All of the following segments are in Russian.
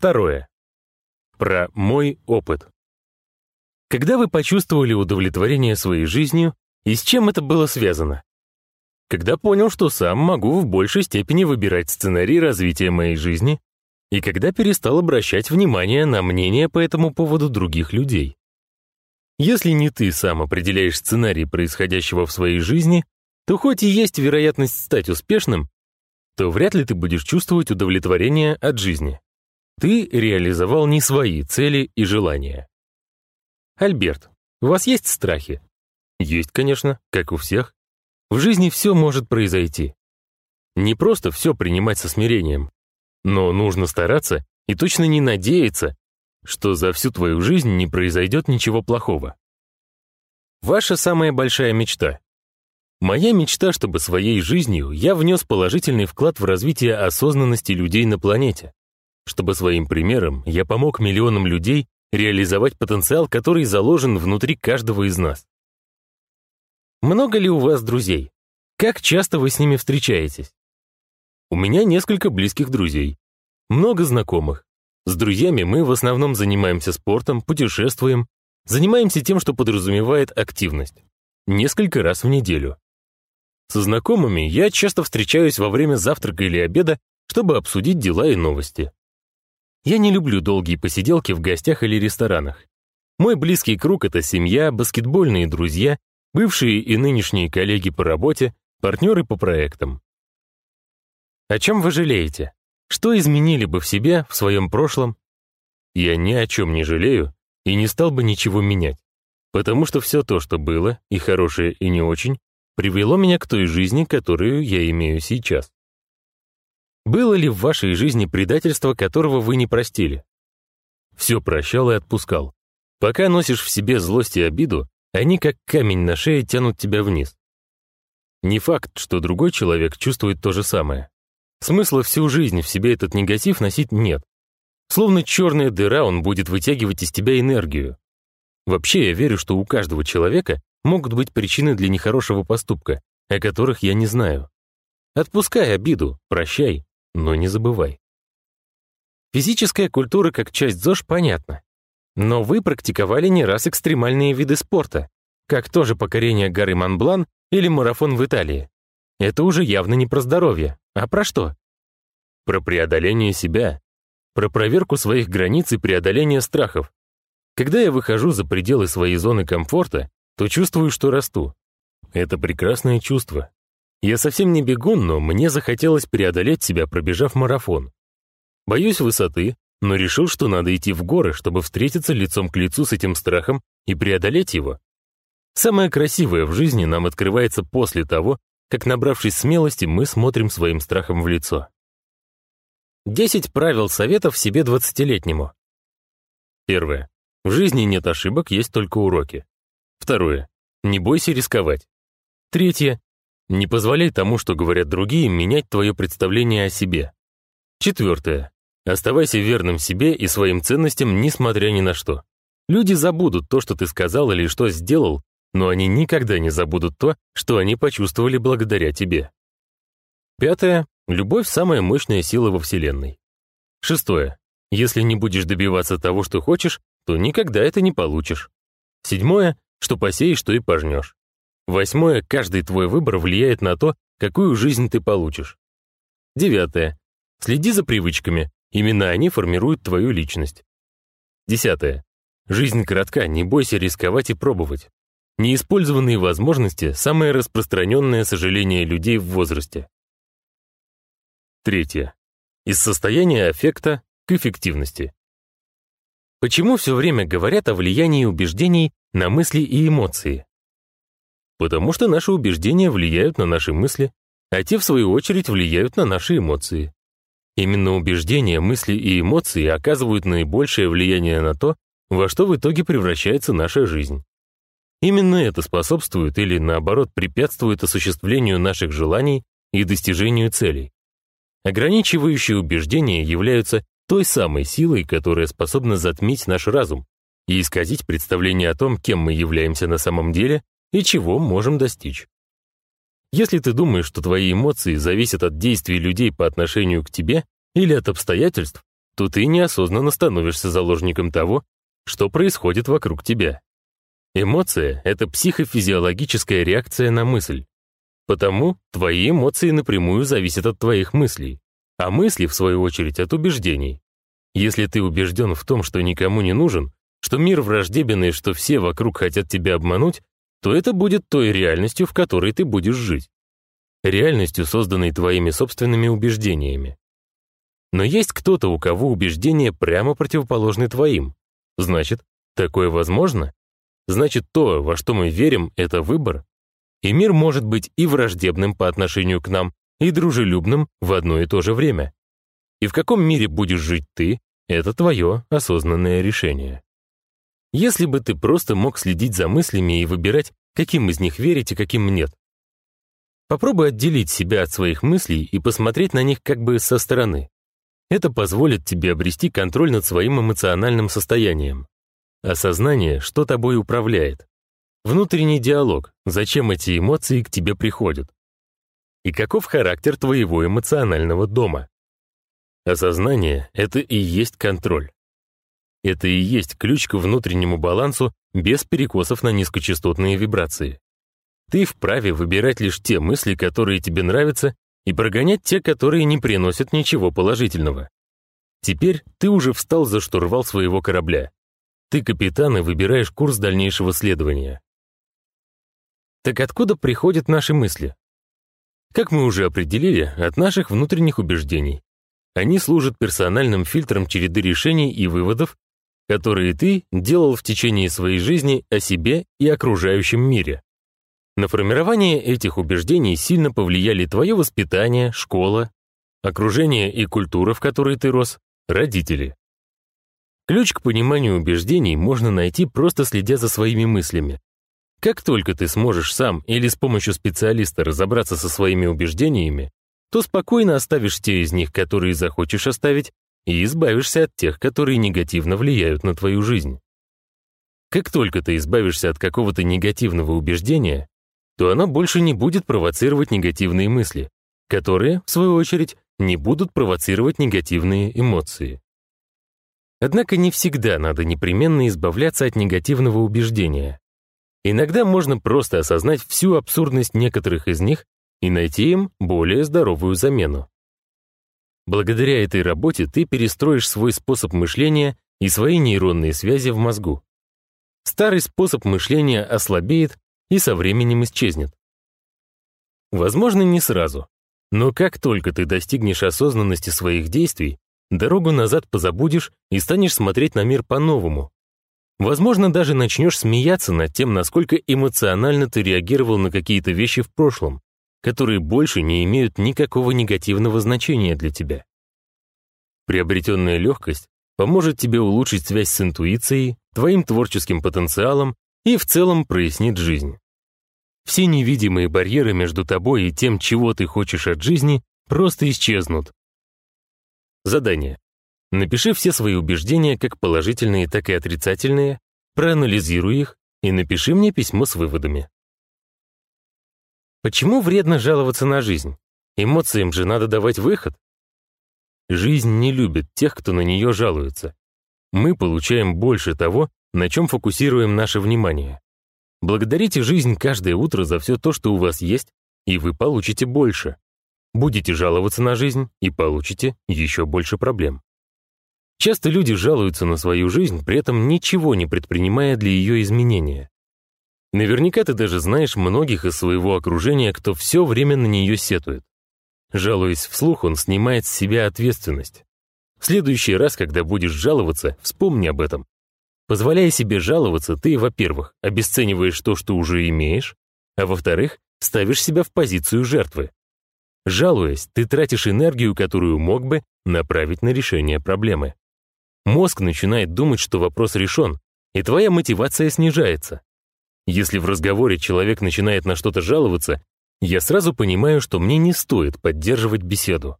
Второе. Про мой опыт. Когда вы почувствовали удовлетворение своей жизнью и с чем это было связано? Когда понял, что сам могу в большей степени выбирать сценарий развития моей жизни и когда перестал обращать внимание на мнение по этому поводу других людей. Если не ты сам определяешь сценарий происходящего в своей жизни, то хоть и есть вероятность стать успешным, то вряд ли ты будешь чувствовать удовлетворение от жизни. Ты реализовал не свои цели и желания. Альберт, у вас есть страхи? Есть, конечно, как у всех. В жизни все может произойти. Не просто все принимать со смирением, но нужно стараться и точно не надеяться, что за всю твою жизнь не произойдет ничего плохого. Ваша самая большая мечта. Моя мечта, чтобы своей жизнью я внес положительный вклад в развитие осознанности людей на планете. Чтобы своим примером я помог миллионам людей реализовать потенциал, который заложен внутри каждого из нас. Много ли у вас друзей? Как часто вы с ними встречаетесь? У меня несколько близких друзей. Много знакомых. С друзьями мы в основном занимаемся спортом, путешествуем, занимаемся тем, что подразумевает активность. Несколько раз в неделю. Со знакомыми я часто встречаюсь во время завтрака или обеда, чтобы обсудить дела и новости. Я не люблю долгие посиделки в гостях или ресторанах. Мой близкий круг — это семья, баскетбольные друзья, бывшие и нынешние коллеги по работе, партнеры по проектам. О чем вы жалеете? Что изменили бы в себе, в своем прошлом? Я ни о чем не жалею и не стал бы ничего менять, потому что все то, что было, и хорошее, и не очень, привело меня к той жизни, которую я имею сейчас. Было ли в вашей жизни предательство, которого вы не простили? Все прощал и отпускал. Пока носишь в себе злость и обиду, они как камень на шее тянут тебя вниз. Не факт, что другой человек чувствует то же самое. Смысла всю жизнь в себе этот негатив носить нет. Словно черная дыра, он будет вытягивать из тебя энергию. Вообще, я верю, что у каждого человека могут быть причины для нехорошего поступка, о которых я не знаю. Отпускай обиду, прощай, но не забывай. Физическая культура как часть ЗОЖ понятна. Но вы практиковали не раз экстремальные виды спорта, как тоже покорение горы Монблан или марафон в Италии. Это уже явно не про здоровье, а про что? Про преодоление себя, про проверку своих границ и преодоление страхов. Когда я выхожу за пределы своей зоны комфорта, то чувствую, что расту. Это прекрасное чувство. Я совсем не бегун, но мне захотелось преодолеть себя, пробежав марафон. Боюсь высоты, но решил, что надо идти в горы, чтобы встретиться лицом к лицу с этим страхом и преодолеть его. Самое красивое в жизни нам открывается после того, как, набравшись смелости, мы смотрим своим страхом в лицо. 10 правил советов себе двадцатилетнему. Первое. В жизни нет ошибок, есть только уроки. Второе. Не бойся рисковать. Третье. Не позволяй тому, что говорят другие, менять твое представление о себе. Четвертое. Оставайся верным себе и своим ценностям, несмотря ни на что. Люди забудут то, что ты сказал или что сделал, но они никогда не забудут то, что они почувствовали благодаря тебе. Пятое. Любовь – самая мощная сила во Вселенной. Шестое. Если не будешь добиваться того, что хочешь, то никогда это не получишь. Седьмое. Что посеешь, то и пожнешь. Восьмое. Каждый твой выбор влияет на то, какую жизнь ты получишь. Девятое. Следи за привычками, именно они формируют твою личность. Десятое. Жизнь коротка, не бойся рисковать и пробовать. Неиспользованные возможности – самое распространенное сожаление людей в возрасте. Третье. Из состояния аффекта к эффективности. Почему все время говорят о влиянии убеждений на мысли и эмоции? Потому что наши убеждения влияют на наши мысли, а те, в свою очередь, влияют на наши эмоции. Именно убеждения, мысли и эмоции оказывают наибольшее влияние на то, во что в итоге превращается наша жизнь. Именно это способствует или, наоборот, препятствует осуществлению наших желаний и достижению целей. Ограничивающие убеждения являются той самой силой, которая способна затмить наш разум и исказить представление о том, кем мы являемся на самом деле и чего можем достичь. Если ты думаешь, что твои эмоции зависят от действий людей по отношению к тебе или от обстоятельств, то ты неосознанно становишься заложником того, что происходит вокруг тебя. Эмоция — это психофизиологическая реакция на мысль. Потому твои эмоции напрямую зависят от твоих мыслей, а мысли, в свою очередь, от убеждений. Если ты убежден в том, что никому не нужен, что мир враждебен и что все вокруг хотят тебя обмануть, то это будет той реальностью, в которой ты будешь жить. Реальностью, созданной твоими собственными убеждениями. Но есть кто-то, у кого убеждения прямо противоположны твоим. Значит, такое возможно? Значит, то, во что мы верим, это выбор? И мир может быть и враждебным по отношению к нам, и дружелюбным в одно и то же время. И в каком мире будешь жить ты, это твое осознанное решение. Если бы ты просто мог следить за мыслями и выбирать, каким из них верить и каким нет. Попробуй отделить себя от своих мыслей и посмотреть на них как бы со стороны. Это позволит тебе обрести контроль над своим эмоциональным состоянием. Осознание, что тобой управляет. Внутренний диалог, зачем эти эмоции к тебе приходят. И каков характер твоего эмоционального дома. Осознание — это и есть контроль. Это и есть ключ к внутреннему балансу без перекосов на низкочастотные вибрации. Ты вправе выбирать лишь те мысли, которые тебе нравятся, и прогонять те, которые не приносят ничего положительного. Теперь ты уже встал за штурвал своего корабля. Ты капитан и выбираешь курс дальнейшего следования. Так откуда приходят наши мысли? Как мы уже определили, от наших внутренних убеждений. Они служат персональным фильтром череды решений и выводов, которые ты делал в течение своей жизни о себе и окружающем мире. На формирование этих убеждений сильно повлияли твое воспитание, школа, окружение и культура, в которой ты рос, родители. Ключ к пониманию убеждений можно найти просто следя за своими мыслями. Как только ты сможешь сам или с помощью специалиста разобраться со своими убеждениями, то спокойно оставишь те из них, которые захочешь оставить, и избавишься от тех, которые негативно влияют на твою жизнь. Как только ты избавишься от какого-то негативного убеждения, то оно больше не будет провоцировать негативные мысли, которые, в свою очередь, не будут провоцировать негативные эмоции. Однако не всегда надо непременно избавляться от негативного убеждения. Иногда можно просто осознать всю абсурдность некоторых из них и найти им более здоровую замену. Благодаря этой работе ты перестроишь свой способ мышления и свои нейронные связи в мозгу. Старый способ мышления ослабеет и со временем исчезнет. Возможно, не сразу, но как только ты достигнешь осознанности своих действий, дорогу назад позабудешь и станешь смотреть на мир по-новому. Возможно, даже начнешь смеяться над тем, насколько эмоционально ты реагировал на какие-то вещи в прошлом, которые больше не имеют никакого негативного значения для тебя. Приобретенная легкость поможет тебе улучшить связь с интуицией, твоим творческим потенциалом и в целом прояснит жизнь. Все невидимые барьеры между тобой и тем, чего ты хочешь от жизни, просто исчезнут. Задание. Напиши все свои убеждения, как положительные, так и отрицательные, проанализируй их и напиши мне письмо с выводами. Почему вредно жаловаться на жизнь? Эмоциям же надо давать выход. Жизнь не любит тех, кто на нее жалуется. Мы получаем больше того, на чем фокусируем наше внимание. Благодарите жизнь каждое утро за все то, что у вас есть, и вы получите больше. Будете жаловаться на жизнь и получите еще больше проблем. Часто люди жалуются на свою жизнь, при этом ничего не предпринимая для ее изменения. Наверняка ты даже знаешь многих из своего окружения, кто все время на нее сетует. Жалуясь вслух, он снимает с себя ответственность. В следующий раз, когда будешь жаловаться, вспомни об этом Позволяя себе жаловаться, ты, во-первых, обесцениваешь то, что уже имеешь, а во-вторых, ставишь себя в позицию жертвы. Жалуясь, ты тратишь энергию, которую мог бы направить на решение проблемы. Мозг начинает думать, что вопрос решен, и твоя мотивация снижается. Если в разговоре человек начинает на что-то жаловаться, я сразу понимаю, что мне не стоит поддерживать беседу.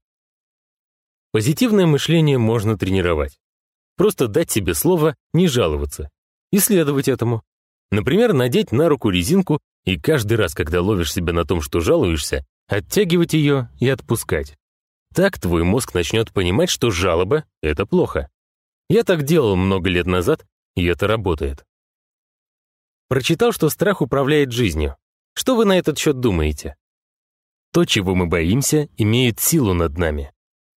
Позитивное мышление можно тренировать. Просто дать себе слово не жаловаться. И следовать этому. Например, надеть на руку резинку и каждый раз, когда ловишь себя на том, что жалуешься, оттягивать ее и отпускать. Так твой мозг начнет понимать, что жалоба — это плохо. Я так делал много лет назад, и это работает. Прочитал, что страх управляет жизнью. Что вы на этот счет думаете? То, чего мы боимся, имеет силу над нами.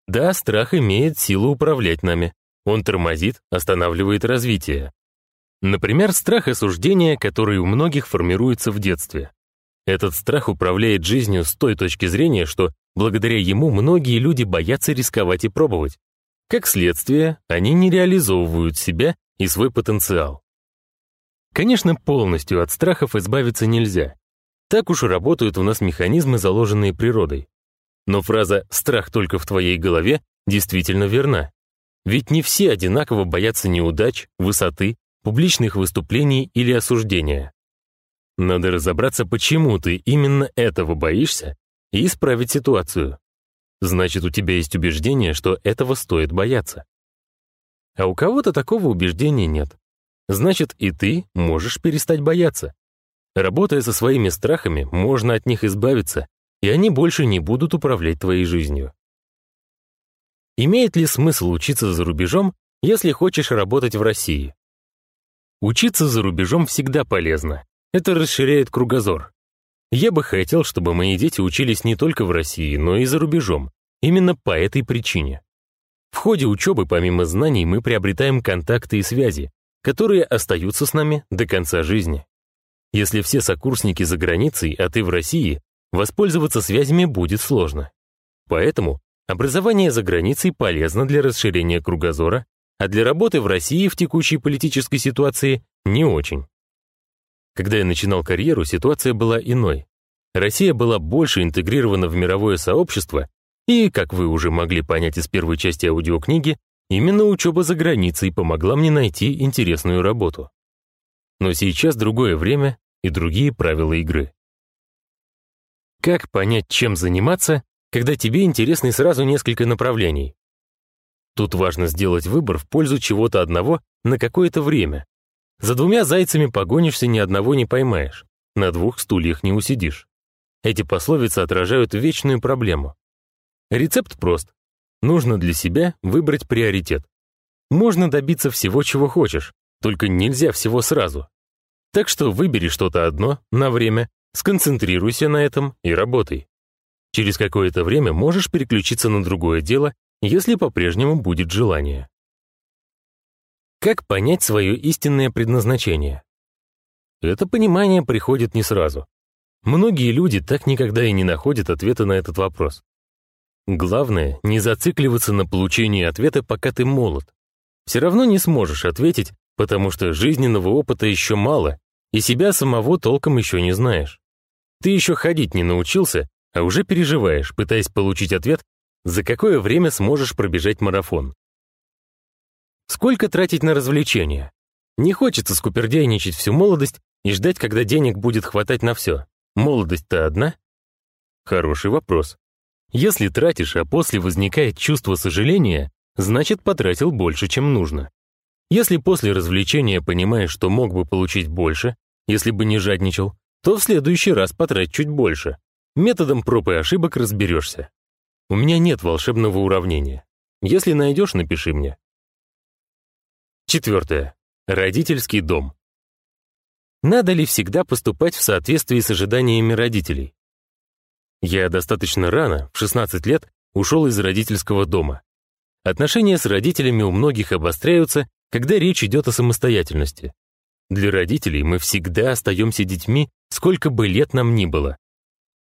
Да, страх имеет силу управлять нами. Он тормозит, останавливает развитие. Например, страх осуждения, который у многих формируется в детстве. Этот страх управляет жизнью с той точки зрения, что благодаря ему многие люди боятся рисковать и пробовать. Как следствие, они не реализовывают себя и свой потенциал. Конечно, полностью от страхов избавиться нельзя. Так уж работают у нас механизмы, заложенные природой. Но фраза «страх только в твоей голове» действительно верна. Ведь не все одинаково боятся неудач, высоты, публичных выступлений или осуждения. Надо разобраться, почему ты именно этого боишься, и исправить ситуацию. Значит, у тебя есть убеждение, что этого стоит бояться. А у кого-то такого убеждения нет значит и ты можешь перестать бояться. Работая со своими страхами, можно от них избавиться, и они больше не будут управлять твоей жизнью. Имеет ли смысл учиться за рубежом, если хочешь работать в России? Учиться за рубежом всегда полезно. Это расширяет кругозор. Я бы хотел, чтобы мои дети учились не только в России, но и за рубежом. Именно по этой причине. В ходе учебы, помимо знаний, мы приобретаем контакты и связи, которые остаются с нами до конца жизни. Если все сокурсники за границей, а ты в России, воспользоваться связями будет сложно. Поэтому образование за границей полезно для расширения кругозора, а для работы в России в текущей политической ситуации не очень. Когда я начинал карьеру, ситуация была иной. Россия была больше интегрирована в мировое сообщество, и, как вы уже могли понять из первой части аудиокниги, Именно учеба за границей помогла мне найти интересную работу. Но сейчас другое время и другие правила игры. Как понять, чем заниматься, когда тебе интересны сразу несколько направлений? Тут важно сделать выбор в пользу чего-то одного на какое-то время. За двумя зайцами погонишься, ни одного не поймаешь, на двух стульях не усидишь. Эти пословицы отражают вечную проблему. Рецепт прост. Нужно для себя выбрать приоритет. Можно добиться всего, чего хочешь, только нельзя всего сразу. Так что выбери что-то одно на время, сконцентрируйся на этом и работай. Через какое-то время можешь переключиться на другое дело, если по-прежнему будет желание. Как понять свое истинное предназначение? Это понимание приходит не сразу. Многие люди так никогда и не находят ответа на этот вопрос. Главное, не зацикливаться на получении ответа, пока ты молод. Все равно не сможешь ответить, потому что жизненного опыта еще мало, и себя самого толком еще не знаешь. Ты еще ходить не научился, а уже переживаешь, пытаясь получить ответ, за какое время сможешь пробежать марафон. Сколько тратить на развлечения? Не хочется скупердейничать всю молодость и ждать, когда денег будет хватать на все. Молодость-то одна? Хороший вопрос. Если тратишь, а после возникает чувство сожаления, значит потратил больше, чем нужно. Если после развлечения понимаешь, что мог бы получить больше, если бы не жадничал, то в следующий раз потрать чуть больше. Методом проб и ошибок разберешься. У меня нет волшебного уравнения. Если найдешь, напиши мне. Четвертое. Родительский дом. Надо ли всегда поступать в соответствии с ожиданиями родителей? Я достаточно рано, в 16 лет, ушел из родительского дома. Отношения с родителями у многих обостряются, когда речь идет о самостоятельности. Для родителей мы всегда остаемся детьми, сколько бы лет нам ни было.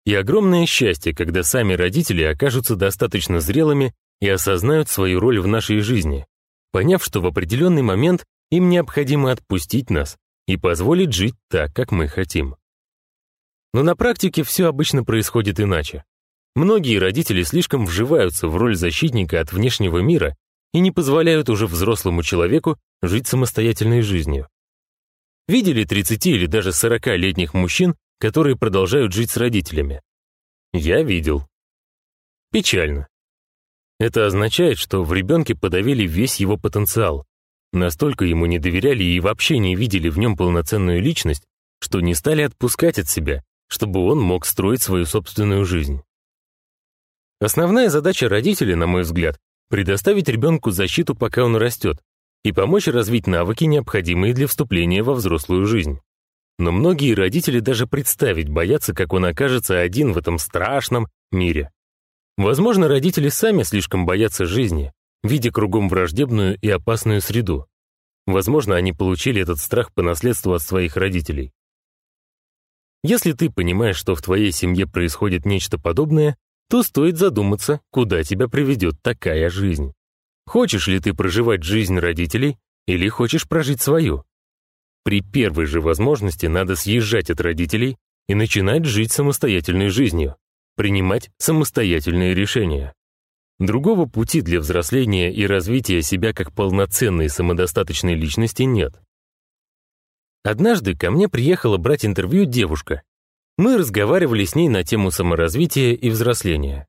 И огромное счастье, когда сами родители окажутся достаточно зрелыми и осознают свою роль в нашей жизни, поняв, что в определенный момент им необходимо отпустить нас и позволить жить так, как мы хотим. Но на практике все обычно происходит иначе. Многие родители слишком вживаются в роль защитника от внешнего мира и не позволяют уже взрослому человеку жить самостоятельной жизнью. Видели 30 или даже 40-летних мужчин, которые продолжают жить с родителями? Я видел. Печально. Это означает, что в ребенке подавили весь его потенциал. Настолько ему не доверяли и вообще не видели в нем полноценную личность, что не стали отпускать от себя чтобы он мог строить свою собственную жизнь. Основная задача родителей, на мой взгляд, предоставить ребенку защиту, пока он растет, и помочь развить навыки, необходимые для вступления во взрослую жизнь. Но многие родители даже представить боятся, как он окажется один в этом страшном мире. Возможно, родители сами слишком боятся жизни, видя кругом враждебную и опасную среду. Возможно, они получили этот страх по наследству от своих родителей. Если ты понимаешь, что в твоей семье происходит нечто подобное, то стоит задуматься, куда тебя приведет такая жизнь. Хочешь ли ты проживать жизнь родителей или хочешь прожить свою? При первой же возможности надо съезжать от родителей и начинать жить самостоятельной жизнью, принимать самостоятельные решения. Другого пути для взросления и развития себя как полноценной самодостаточной личности нет. Однажды ко мне приехала брать интервью девушка. Мы разговаривали с ней на тему саморазвития и взросления.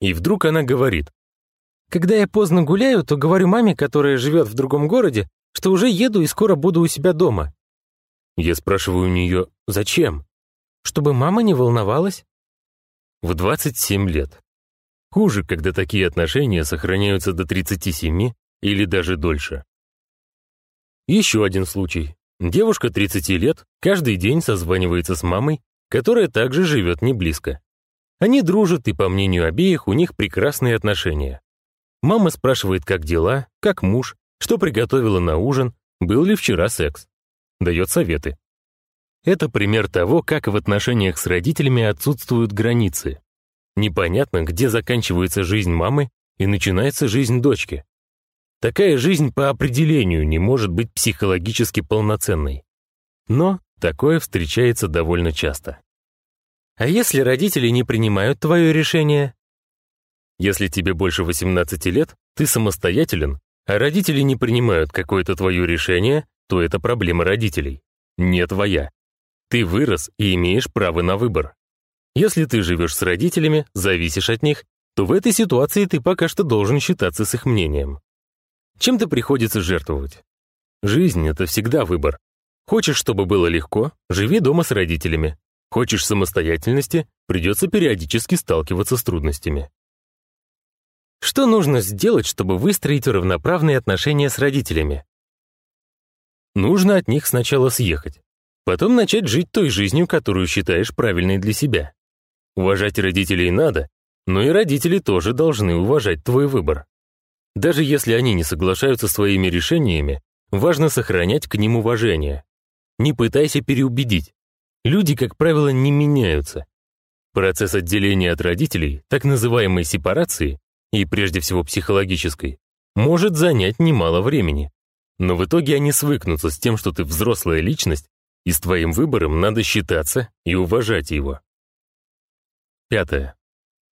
И вдруг она говорит, «Когда я поздно гуляю, то говорю маме, которая живет в другом городе, что уже еду и скоро буду у себя дома. Я спрашиваю у нее, зачем? Чтобы мама не волновалась? В 27 лет. Хуже, когда такие отношения сохраняются до 37 или даже дольше. Еще один случай. Девушка 30 лет каждый день созванивается с мамой, которая также живет не близко. Они дружат, и, по мнению обеих, у них прекрасные отношения. Мама спрашивает, как дела, как муж, что приготовила на ужин, был ли вчера секс дает советы. Это пример того, как в отношениях с родителями отсутствуют границы. Непонятно, где заканчивается жизнь мамы и начинается жизнь дочки. Такая жизнь по определению не может быть психологически полноценной. Но такое встречается довольно часто. А если родители не принимают твое решение? Если тебе больше 18 лет, ты самостоятелен, а родители не принимают какое-то твое решение, то это проблема родителей, не твоя. Ты вырос и имеешь право на выбор. Если ты живешь с родителями, зависишь от них, то в этой ситуации ты пока что должен считаться с их мнением. Чем ты приходится жертвовать? Жизнь — это всегда выбор. Хочешь, чтобы было легко, живи дома с родителями. Хочешь самостоятельности, придется периодически сталкиваться с трудностями. Что нужно сделать, чтобы выстроить равноправные отношения с родителями? Нужно от них сначала съехать. Потом начать жить той жизнью, которую считаешь правильной для себя. Уважать родителей надо, но и родители тоже должны уважать твой выбор. Даже если они не соглашаются своими решениями, важно сохранять к ним уважение. Не пытайся переубедить. Люди, как правило, не меняются. Процесс отделения от родителей, так называемой сепарации, и прежде всего психологической, может занять немало времени. Но в итоге они свыкнутся с тем, что ты взрослая личность, и с твоим выбором надо считаться и уважать его. Пятое.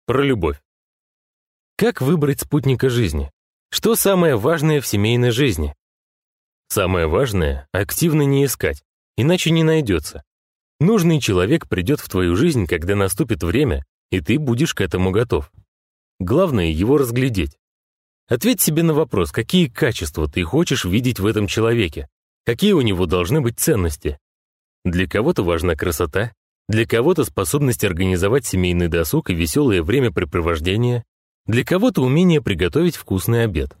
Про любовь. Как выбрать спутника жизни? Что самое важное в семейной жизни? Самое важное — активно не искать, иначе не найдется. Нужный человек придет в твою жизнь, когда наступит время, и ты будешь к этому готов. Главное — его разглядеть. Ответь себе на вопрос, какие качества ты хочешь видеть в этом человеке, какие у него должны быть ценности. Для кого-то важна красота, для кого-то способность организовать семейный досуг и веселое времяпрепровождение, для кого-то умение приготовить вкусный обед.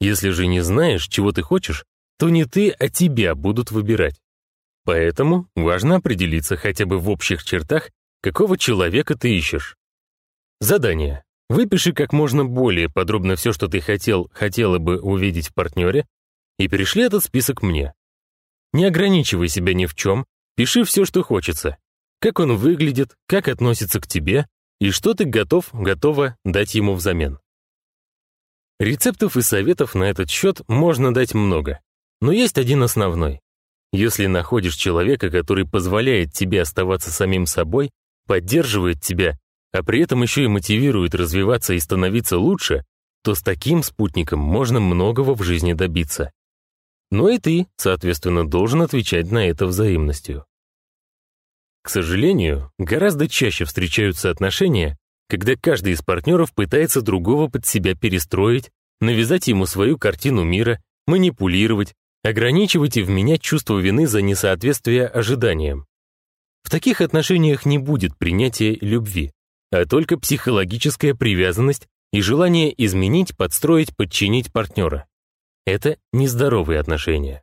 Если же не знаешь, чего ты хочешь, то не ты, а тебя будут выбирать. Поэтому важно определиться хотя бы в общих чертах, какого человека ты ищешь. Задание. Выпиши как можно более подробно все, что ты хотел, хотела бы увидеть в партнере, и перешли этот список мне. Не ограничивай себя ни в чем, пиши все, что хочется. Как он выглядит, как относится к тебе, и что ты готов, готова дать ему взамен. Рецептов и советов на этот счет можно дать много, но есть один основной. Если находишь человека, который позволяет тебе оставаться самим собой, поддерживает тебя а при этом еще и мотивирует развиваться и становиться лучше, то с таким спутником можно многого в жизни добиться. Но и ты, соответственно, должен отвечать на это взаимностью. К сожалению, гораздо чаще встречаются отношения, когда каждый из партнеров пытается другого под себя перестроить, навязать ему свою картину мира, манипулировать, ограничивать и вменять чувство вины за несоответствие ожиданиям. В таких отношениях не будет принятия любви а только психологическая привязанность и желание изменить, подстроить, подчинить партнера. Это нездоровые отношения.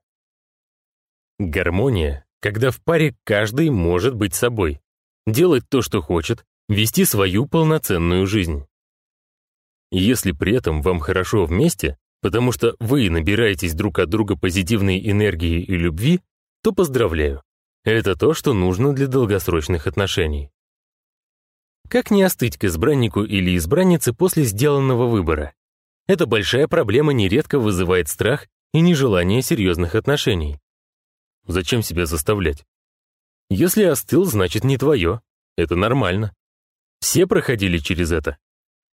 Гармония, когда в паре каждый может быть собой, делать то, что хочет, вести свою полноценную жизнь. Если при этом вам хорошо вместе, потому что вы набираетесь друг от друга позитивной энергии и любви, то поздравляю. Это то, что нужно для долгосрочных отношений. Как не остыть к избраннику или избраннице после сделанного выбора? Эта большая проблема нередко вызывает страх и нежелание серьезных отношений. Зачем себя заставлять? Если остыл, значит не твое. Это нормально. Все проходили через это.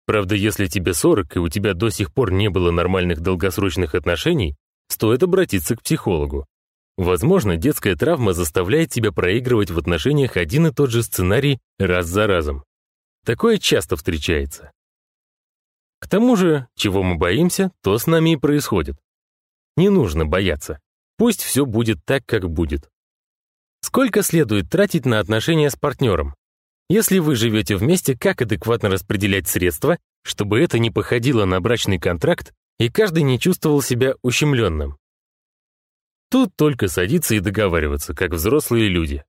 Правда, если тебе 40 и у тебя до сих пор не было нормальных долгосрочных отношений, стоит обратиться к психологу. Возможно, детская травма заставляет тебя проигрывать в отношениях один и тот же сценарий раз за разом. Такое часто встречается. К тому же, чего мы боимся, то с нами и происходит. Не нужно бояться. Пусть все будет так, как будет. Сколько следует тратить на отношения с партнером? Если вы живете вместе, как адекватно распределять средства, чтобы это не походило на брачный контракт и каждый не чувствовал себя ущемленным? Тут только садиться и договариваться, как взрослые люди.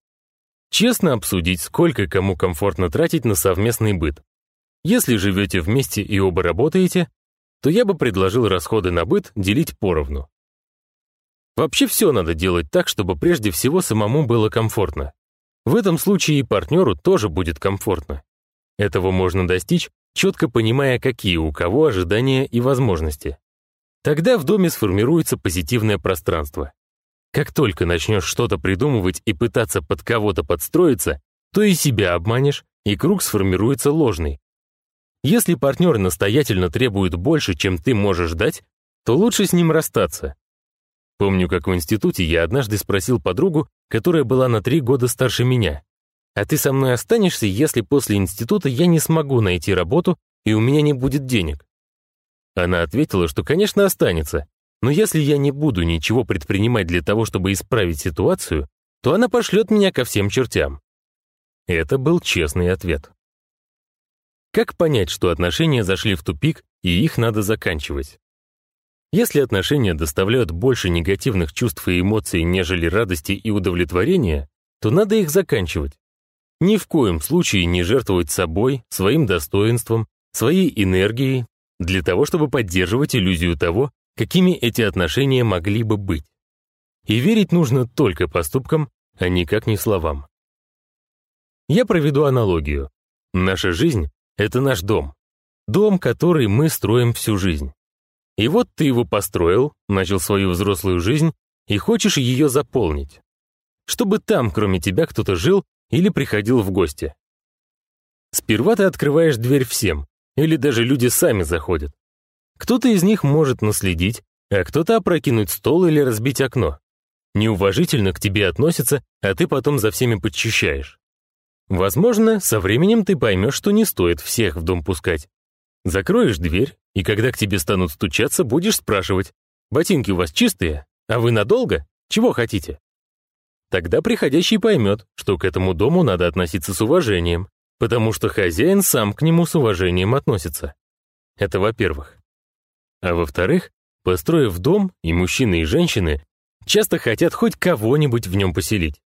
Честно обсудить, сколько кому комфортно тратить на совместный быт. Если живете вместе и оба работаете, то я бы предложил расходы на быт делить поровну. Вообще все надо делать так, чтобы прежде всего самому было комфортно. В этом случае и партнеру тоже будет комфортно. Этого можно достичь, четко понимая, какие у кого ожидания и возможности. Тогда в доме сформируется позитивное пространство. Как только начнешь что-то придумывать и пытаться под кого-то подстроиться, то и себя обманешь, и круг сформируется ложный. Если партнер настоятельно требует больше, чем ты можешь дать, то лучше с ним расстаться. Помню, как в институте я однажды спросил подругу, которая была на три года старше меня. «А ты со мной останешься, если после института я не смогу найти работу и у меня не будет денег?» Она ответила, что, конечно, останется, но если я не буду ничего предпринимать для того, чтобы исправить ситуацию, то она пошлет меня ко всем чертям. Это был честный ответ. Как понять, что отношения зашли в тупик и их надо заканчивать? Если отношения доставляют больше негативных чувств и эмоций, нежели радости и удовлетворения, то надо их заканчивать. Ни в коем случае не жертвовать собой, своим достоинством, своей энергией для того, чтобы поддерживать иллюзию того, какими эти отношения могли бы быть. И верить нужно только поступкам, а никак не словам. Я проведу аналогию. Наша жизнь — это наш дом. Дом, который мы строим всю жизнь. И вот ты его построил, начал свою взрослую жизнь и хочешь ее заполнить. Чтобы там, кроме тебя, кто-то жил или приходил в гости. Сперва ты открываешь дверь всем, или даже люди сами заходят. Кто-то из них может наследить, а кто-то опрокинуть стол или разбить окно. Неуважительно к тебе относятся, а ты потом за всеми подчищаешь. Возможно, со временем ты поймешь, что не стоит всех в дом пускать. Закроешь дверь, и когда к тебе станут стучаться, будешь спрашивать, «Ботинки у вас чистые? А вы надолго? Чего хотите?» Тогда приходящий поймет, что к этому дому надо относиться с уважением, потому что хозяин сам к нему с уважением относится. Это во-первых. А во-вторых, построив дом, и мужчины, и женщины часто хотят хоть кого-нибудь в нем поселить.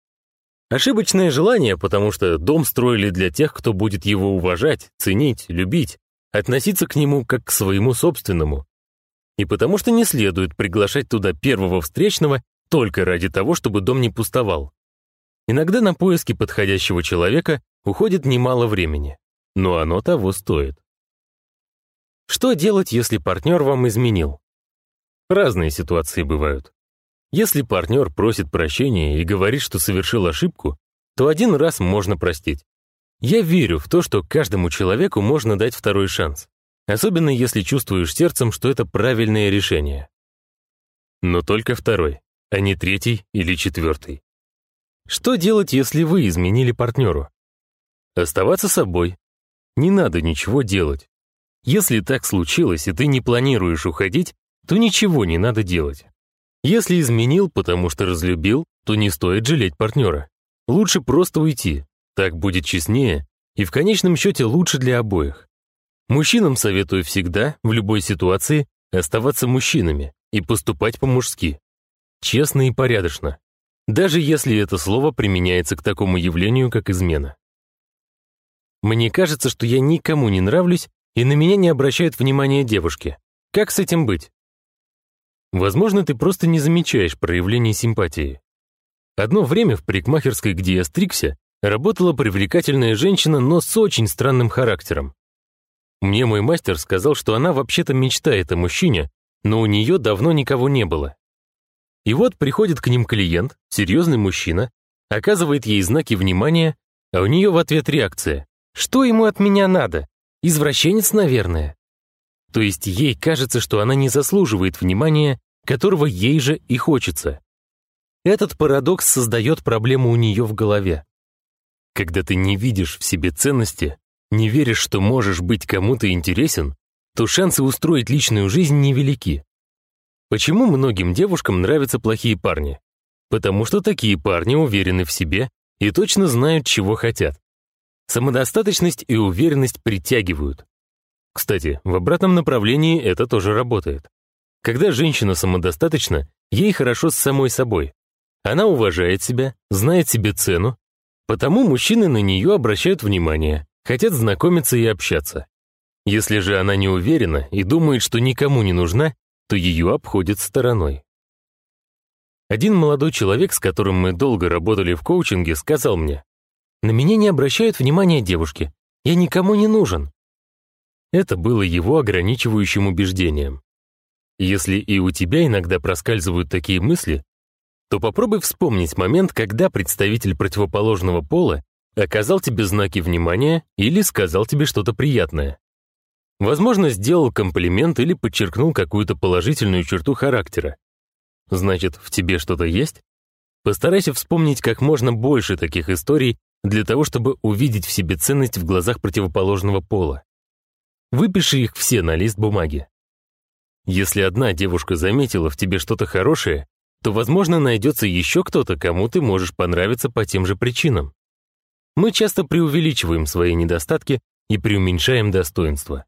Ошибочное желание, потому что дом строили для тех, кто будет его уважать, ценить, любить, относиться к нему как к своему собственному. И потому что не следует приглашать туда первого встречного только ради того, чтобы дом не пустовал. Иногда на поиски подходящего человека уходит немало времени, но оно того стоит. Что делать, если партнер вам изменил? Разные ситуации бывают. Если партнер просит прощения и говорит, что совершил ошибку, то один раз можно простить. Я верю в то, что каждому человеку можно дать второй шанс, особенно если чувствуешь сердцем, что это правильное решение. Но только второй, а не третий или четвертый. Что делать, если вы изменили партнеру? Оставаться собой. Не надо ничего делать. Если так случилось, и ты не планируешь уходить, то ничего не надо делать. Если изменил, потому что разлюбил, то не стоит жалеть партнера. Лучше просто уйти. Так будет честнее, и в конечном счете лучше для обоих. Мужчинам советую всегда, в любой ситуации, оставаться мужчинами и поступать по-мужски. Честно и порядочно. Даже если это слово применяется к такому явлению, как измена. Мне кажется, что я никому не нравлюсь, и на меня не обращают внимания девушки. Как с этим быть? Возможно, ты просто не замечаешь проявления симпатии. Одно время в парикмахерской, где я стригся, работала привлекательная женщина, но с очень странным характером. Мне мой мастер сказал, что она вообще-то мечтает о мужчине, но у нее давно никого не было. И вот приходит к ним клиент, серьезный мужчина, оказывает ей знаки внимания, а у нее в ответ реакция. «Что ему от меня надо? Извращенец, наверное». То есть ей кажется, что она не заслуживает внимания, которого ей же и хочется. Этот парадокс создает проблему у нее в голове. Когда ты не видишь в себе ценности, не веришь, что можешь быть кому-то интересен, то шансы устроить личную жизнь невелики. Почему многим девушкам нравятся плохие парни? Потому что такие парни уверены в себе и точно знают, чего хотят. Самодостаточность и уверенность притягивают. Кстати, в обратном направлении это тоже работает. Когда женщина самодостаточна, ей хорошо с самой собой. Она уважает себя, знает себе цену, потому мужчины на нее обращают внимание, хотят знакомиться и общаться. Если же она не уверена и думает, что никому не нужна, то ее обходят стороной. Один молодой человек, с которым мы долго работали в коучинге, сказал мне, «На меня не обращают внимания девушки, я никому не нужен». Это было его ограничивающим убеждением. Если и у тебя иногда проскальзывают такие мысли, то попробуй вспомнить момент, когда представитель противоположного пола оказал тебе знаки внимания или сказал тебе что-то приятное. Возможно, сделал комплимент или подчеркнул какую-то положительную черту характера. Значит, в тебе что-то есть? Постарайся вспомнить как можно больше таких историй для того, чтобы увидеть в себе ценность в глазах противоположного пола. Выпиши их все на лист бумаги. Если одна девушка заметила в тебе что-то хорошее, то, возможно, найдется еще кто-то, кому ты можешь понравиться по тем же причинам. Мы часто преувеличиваем свои недостатки и преуменьшаем достоинства.